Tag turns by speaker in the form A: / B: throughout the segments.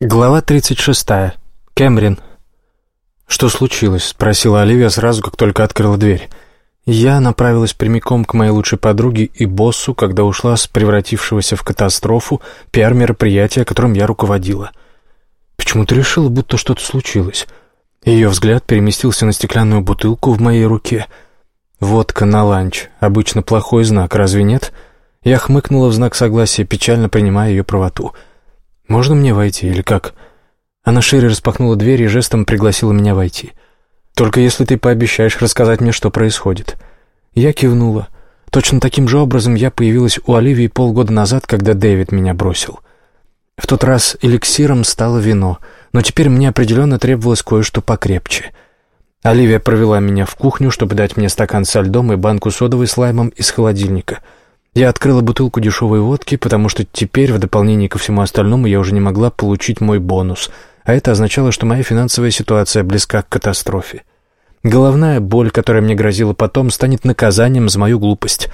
A: Глава 36. Кэмрин. «Что случилось?» — спросила Оливия сразу, как только открыла дверь. Я направилась прямиком к моей лучшей подруге и боссу, когда ушла с превратившегося в катастрофу пиар-мероприятия, которым я руководила. Почему ты решила, будто что-то случилось? Ее взгляд переместился на стеклянную бутылку в моей руке. Водка на ланч. Обычно плохой знак, разве нет? Я хмыкнула в знак согласия, печально принимая ее правоту — «Можно мне войти или как?» Она шире распахнула дверь и жестом пригласила меня войти. «Только если ты пообещаешь рассказать мне, что происходит». Я кивнула. Точно таким же образом я появилась у Оливии полгода назад, когда Дэвид меня бросил. В тот раз эликсиром стало вино, но теперь мне определенно требовалось кое-что покрепче. Оливия провела меня в кухню, чтобы дать мне стакан со льдом и банку содовой с лаймом из холодильника — я открыла бутылку дешевой водки, потому что теперь, в дополнение ко всему остальному, я уже не могла получить мой бонус, а это означало, что моя финансовая ситуация близка к катастрофе. Головная боль, которая мне грозила потом, станет наказанием за мою глупость.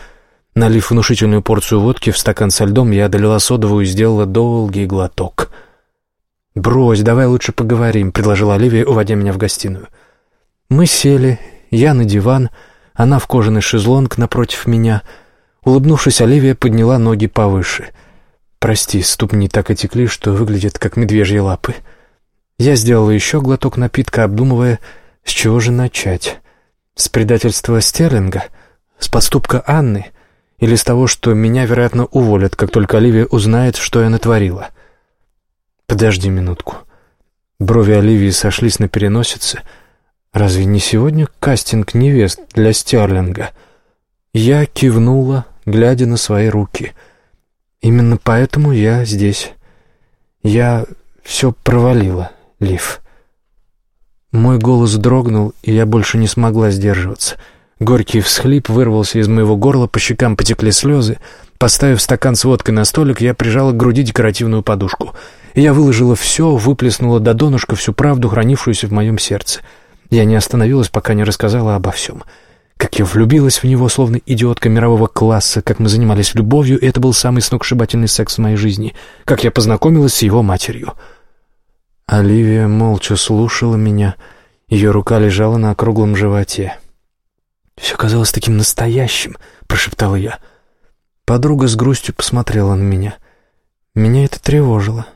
A: Налив внушительную порцию водки в стакан со льдом, я одолела содовую и сделала долгий глоток. «Брось, давай лучше поговорим», — предложила Оливия, уводя меня в гостиную. Мы сели, я на диван, она в кожаный шезлонг напротив меня — Улыбнувшись, Оливия подняла ноги повыше. «Прости, ступни так отекли, что выглядят как медвежьи лапы». Я сделала еще глоток напитка, обдумывая, с чего же начать. С предательства Стерлинга? С подступка Анны? Или с того, что меня, вероятно, уволят, как только Оливия узнает, что я натворила? Подожди минутку. Брови Оливии сошлись на переносице. Разве не сегодня кастинг невест для Стерлинга? Я кивнула, глядя на свои руки. «Именно поэтому я здесь. Я все провалила, Лив». Мой голос дрогнул, и я больше не смогла сдерживаться. Горький всхлип вырвался из моего горла, по щекам потекли слезы. Поставив стакан с водкой на столик, я прижала к груди декоративную подушку. я выложила все, выплеснула до донышка всю правду, хранившуюся в моем сердце. Я не остановилась, пока не рассказала обо всем. — как я влюбилась в него, словно идиотка мирового класса, как мы занимались любовью, и это был самый сногсшибательный секс в моей жизни, как я познакомилась с его матерью. Оливия молча слушала меня, ее рука лежала на округлом животе. «Все казалось таким настоящим», — прошептала я. Подруга с грустью посмотрела на меня. Меня это тревожило.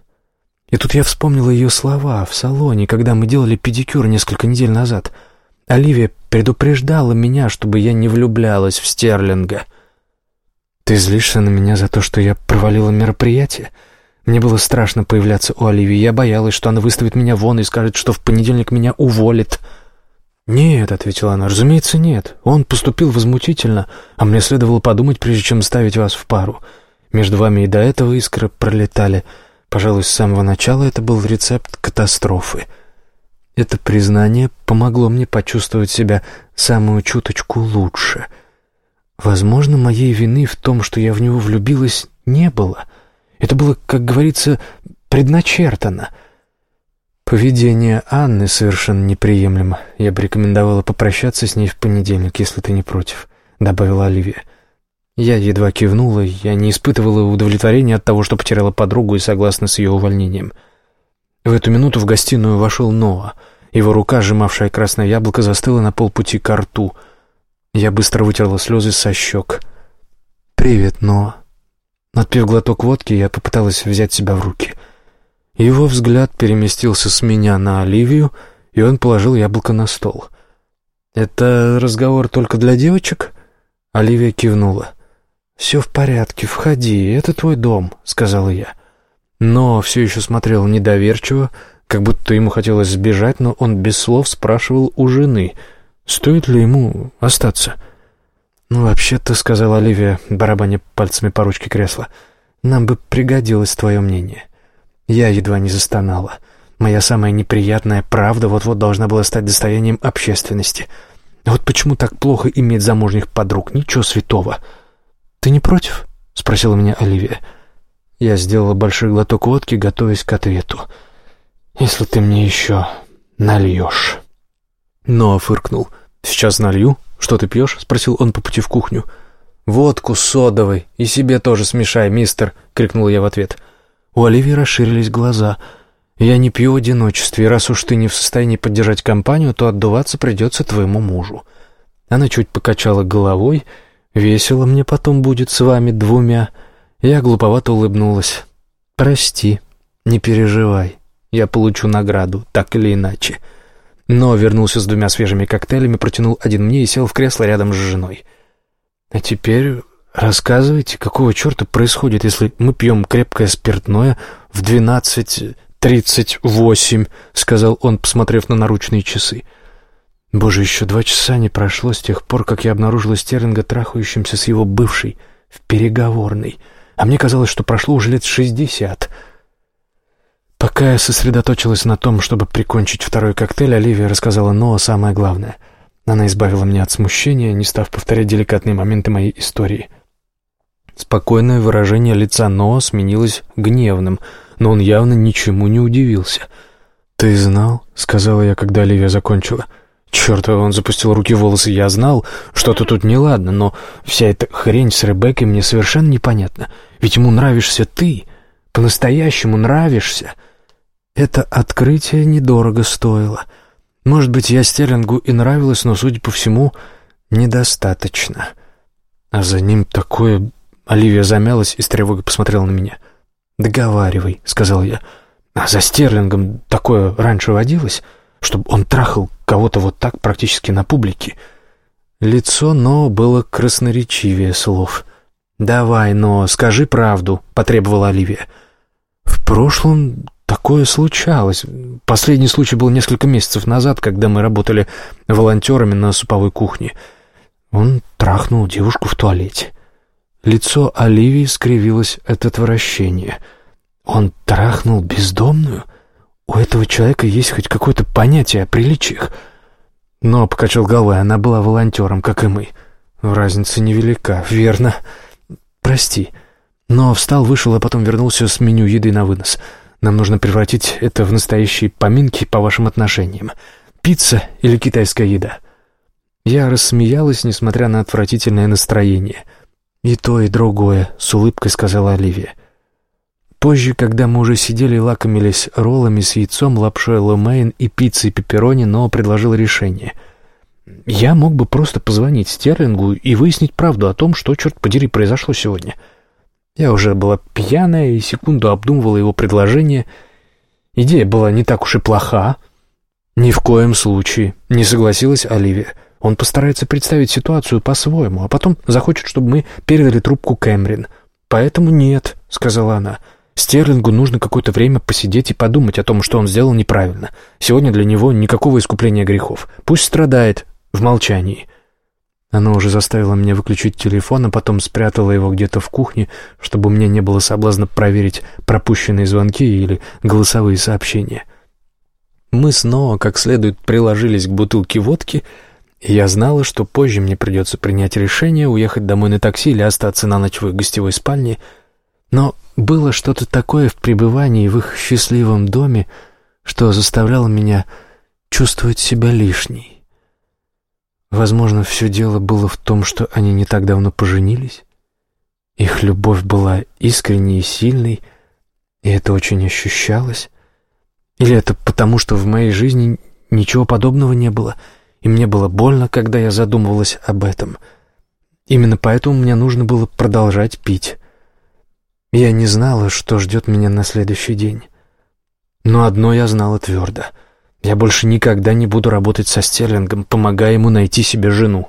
A: И тут я вспомнила ее слова в салоне, когда мы делали педикюр несколько недель назад — Оливия предупреждала меня, чтобы я не влюблялась в Стерлинга. Ты злишься на меня за то, что я провалила мероприятие? Мне было страшно появляться у Оливии. Я боялась, что она выставит меня вон и скажет, что в понедельник меня уволит. «Нет», — ответила она, — «разумеется, нет. Он поступил возмутительно, а мне следовало подумать, прежде чем ставить вас в пару. Между вами и до этого искры пролетали. Пожалуй, с самого начала это был рецепт катастрофы». Это признание помогло мне почувствовать себя самую чуточку лучше. Возможно, моей вины в том, что я в него влюбилась, не было. Это было, как говорится, предначертано. Поведение Анны совершенно неприемлемо. Я бы рекомендовала попрощаться с ней в понедельник, если ты не против, — добавила Оливия. Я едва кивнула, я не испытывала удовлетворения от того, что потеряла подругу и согласна с ее увольнением. В эту минуту в гостиную вошел Ноа. Его рука, сжимавшая красное яблоко, застыла на полпути к рту. Я быстро вытерла слезы со щек. «Привет, Ноа». Отпив глоток водки, я попыталась взять себя в руки. Его взгляд переместился с меня на Оливию, и он положил яблоко на стол. «Это разговор только для девочек?» Оливия кивнула. «Все в порядке, входи, это твой дом», — сказала я но все еще смотрел недоверчиво, как будто ему хотелось сбежать, но он без слов спрашивал у жены, стоит ли ему остаться. «Ну, вообще-то», — сказала Оливия, барабаня пальцами по ручке кресла, — «нам бы пригодилось твое мнение». Я едва не застонала. Моя самая неприятная правда вот-вот должна была стать достоянием общественности. Вот почему так плохо иметь замужних подруг? Ничего святого. «Ты не против?» — спросила меня Оливия. Я сделала большой глоток водки, готовясь к ответу. «Если ты мне еще нальешь». Ноа фыркнул. «Сейчас налью. Что ты пьешь?» — спросил он по пути в кухню. «Водку содовой. И себе тоже смешай, мистер!» — крикнул я в ответ. У Оливии расширились глаза. Я не пью в одиночестве, раз уж ты не в состоянии поддержать компанию, то отдуваться придется твоему мужу». Она чуть покачала головой. «Весело мне потом будет с вами двумя». Я глуповато улыбнулась. «Прости, не переживай. Я получу награду, так или иначе». Но вернулся с двумя свежими коктейлями, протянул один мне и сел в кресло рядом с женой. «А теперь рассказывайте, какого черта происходит, если мы пьем крепкое спиртное в двенадцать тридцать восемь», — сказал он, посмотрев на наручные часы. «Боже, еще два часа не прошло с тех пор, как я обнаружила Стерлинга трахающимся с его бывшей в переговорной, а мне казалось, что прошло уже лет шестьдесят». Пока я сосредоточилась на том, чтобы прикончить второй коктейль, Оливия рассказала Ноа самое главное. Она избавила меня от смущения, не став повторять деликатные моменты моей истории. Спокойное выражение лица Ноа сменилось гневным, но он явно ничему не удивился. «Ты знал?» — сказала я, когда Оливия закончила. «Черт, он запустил руки в волосы. Я знал, что-то тут неладно, но вся эта хрень с Ребеккой мне совершенно непонятна. Ведь ему нравишься ты, по-настоящему нравишься». Это открытие недорого стоило. Может быть, я Стерлингу и нравилась, но, судя по всему, недостаточно. А за ним такое... Оливия замялась и с тревогой посмотрела на меня. «Договаривай», — сказал я. «А за Стерлингом такое раньше водилось, чтобы он трахал кого-то вот так практически на публике?» Лицо Но было красноречивее слов. «Давай, но скажи правду», — потребовала Оливия. «В прошлом Такое случалось. Последний случай был несколько месяцев назад, когда мы работали волонтерами на суповой кухне. Он трахнул девушку в туалете. Лицо Оливии скривилось от отвращения. Он трахнул бездомную? У этого человека есть хоть какое-то понятие о приличиях. Но, покачал головой, она была волонтером, как и мы. Разница невелика, верно. Прости. Но встал, вышел, а потом вернулся с меню еды на вынос — нам нужно превратить это в настоящие поминки по вашим отношениям. Пицца или китайская еда?» Я рассмеялась, несмотря на отвратительное настроение. «И то, и другое», — с улыбкой сказала Оливия. Позже, когда мы уже сидели и лакомились роллами с яйцом, лапшой ломейн и пиццей пепперони, но предложил решение. «Я мог бы просто позвонить Стерлингу и выяснить правду о том, что, черт подери, произошло сегодня». Я уже была пьяная и секунду обдумывала его предложение. Идея была не так уж и плоха. Ни в коем случае, не согласилась Оливия. Он постарается представить ситуацию по-своему, а потом захочет, чтобы мы передали трубку Кэмрин. Поэтому нет, сказала она. Стерлингу нужно какое-то время посидеть и подумать о том, что он сделал неправильно. Сегодня для него никакого искупления грехов. Пусть страдает в молчании. Она уже заставила меня выключить телефон, а потом спрятала его где-то в кухне, чтобы меня не было соблазна проверить пропущенные звонки или голосовые сообщения. Мы снова как следует приложились к бутылке водки, и я знала, что позже мне придется принять решение, уехать домой на такси или остаться на ночь в гостевой спальне. Но было что-то такое в пребывании в их счастливом доме, что заставляло меня чувствовать себя лишней. Возможно, все дело было в том, что они не так давно поженились. Их любовь была искренней и сильной, и это очень ощущалось. Или это потому, что в моей жизни ничего подобного не было, и мне было больно, когда я задумывалась об этом. Именно поэтому мне нужно было продолжать пить. Я не знала, что ждет меня на следующий день. Но одно я знала твердо — я больше никогда не буду работать со Стерлингом, помогая ему найти себе жену.